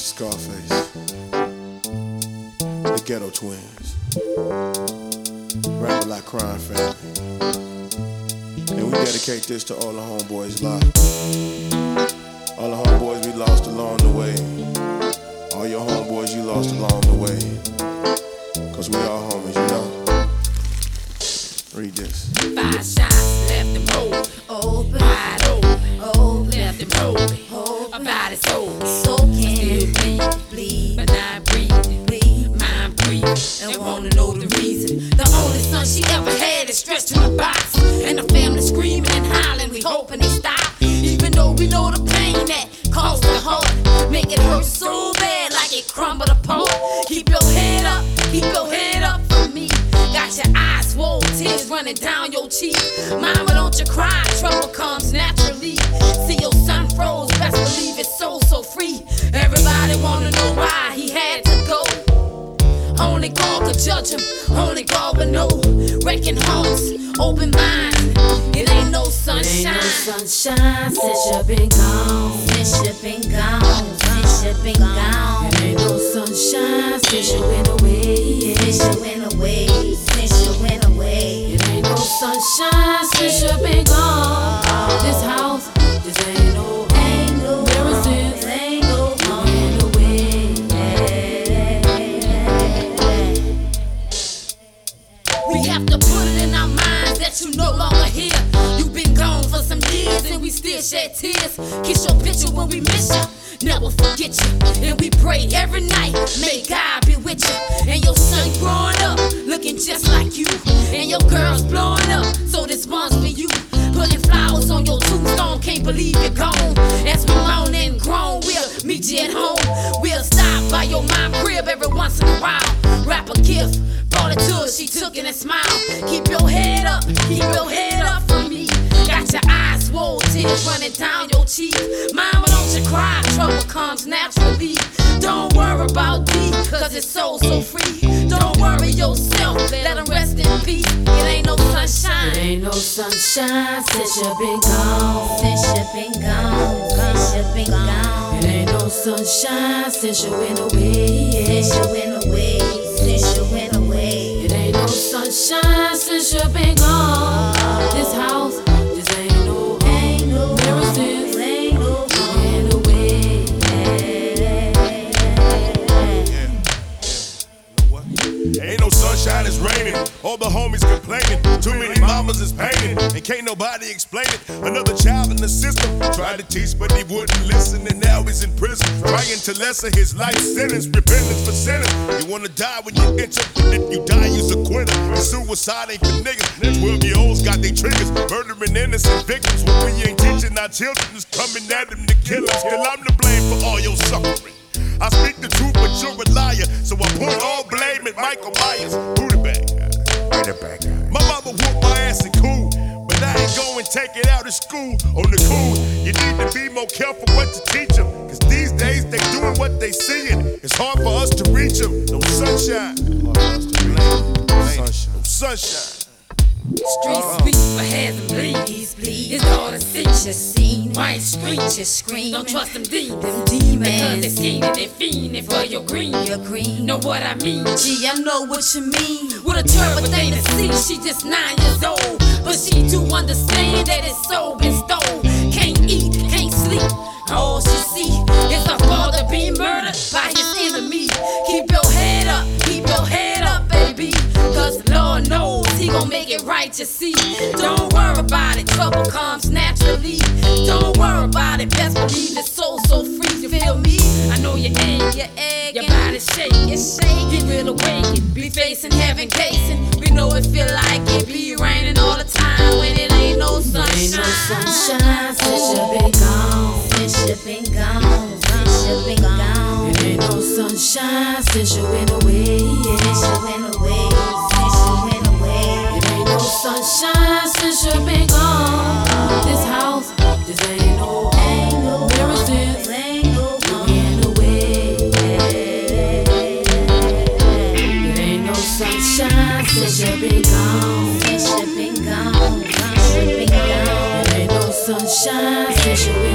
Scarface. The Ghetto Twiinz. Rap like crime family. And we dedicate this to all the homeboys live. All the homeboys we lost along the way. All your homeboys you lost along the way. Cause we all homies, you know? Read this. Five shots left him open, open, wide open, open, left him open, about his open. So can bleed, bleed, but not breathing, bleed, mind breathing, and wanna know the reason. The only son she ever had is stretched in a box, and the family screaming and hollering. We hoping they stop, even though we know the pain that caused the heart, make it hurt so bad like it crumbled apart. Keep your head up, keep your head up for me. Got your eyes swollen, tears running down your cheek. Mama, don't you cry, trouble comes naturally. Judge him, only God will know. Wrecking hearts, open minds. It ain't no sunshine. Ain't no sunshine since you been gone. Since you been gone. Since you been gone. It ain't no sunshine since you went away. Since you went shed tears. Kiss your picture when we miss you. Never forget you. And we pray every night. May God be with you. And your son growing up, looking just like you. And your girl's blowing up, so this one's for you. Putting flowers on your tombstone, can't believe you're gone. As we moan and groan, we'll meet you at home. We'll stop by your mom crib every once in a while. Wrap a gift, brought it to her, she took it and smiled. Keep your head up, keep your tears running down your cheek. Mama, don't you cry, trouble comes naturally. Don't worry about D, cause it's so, so free. Don't worry yourself, let him rest in peace. It ain't no It sunshine. ain't no sunshine since you been gone. Since you been gone. Since you been gone. It ain't no sunshine since you went away. Since you went away. Since you went away. It ain't no sunshine since you been gone. Complaining. Too many mamas is painting, and can't nobody explain it. Another child in the system tried to teach, but he wouldn't listen, and now he's in prison, trying to lessen his life sentence. Repentance for sinners. You wanna die when you enter, but if you die, you's a quitter. And suicide ain't for niggas. 12 year olds got their triggers, murdering innocent victims. When we ain't teaching our children, is coming at them to kill us. Still, I'm to blame for all your suffering. I speak the truth, but you're a liar. So I put all blame at Michael Myers. Who the bad guy? Who the bad? My mama whooped my ass in cool. But I ain't going take it out of school on the cool. You need to be more careful what you teach them. Cause these days they doing what they seeing. It's hard for us to reach them. No sunshine. No Sunshine. sunshine. Street speak for has and bleeds. all daughter Cincha you White screeches scream. Don't trust them demons. Them Because demons. they scheming, they fiending for your green. You're green. Know what I mean? Gee, I know what you mean. What a terrible thing to see. She just nine years old, but she do understand that it's so been stole. Can't eat, can't sleep. All she see is her father being murdered by his enemy. Keep your head up, keep your head up, baby. Cause Lord knows he gon' make it right, you see. Heaven casing. We know it feel like it be raining all the time when it ain't no sunshine. Ain't no sunshine since you been gone. Since you been gone. Since you been gone. It ain't no sunshine since you went away. Since ain't no sunshine. Since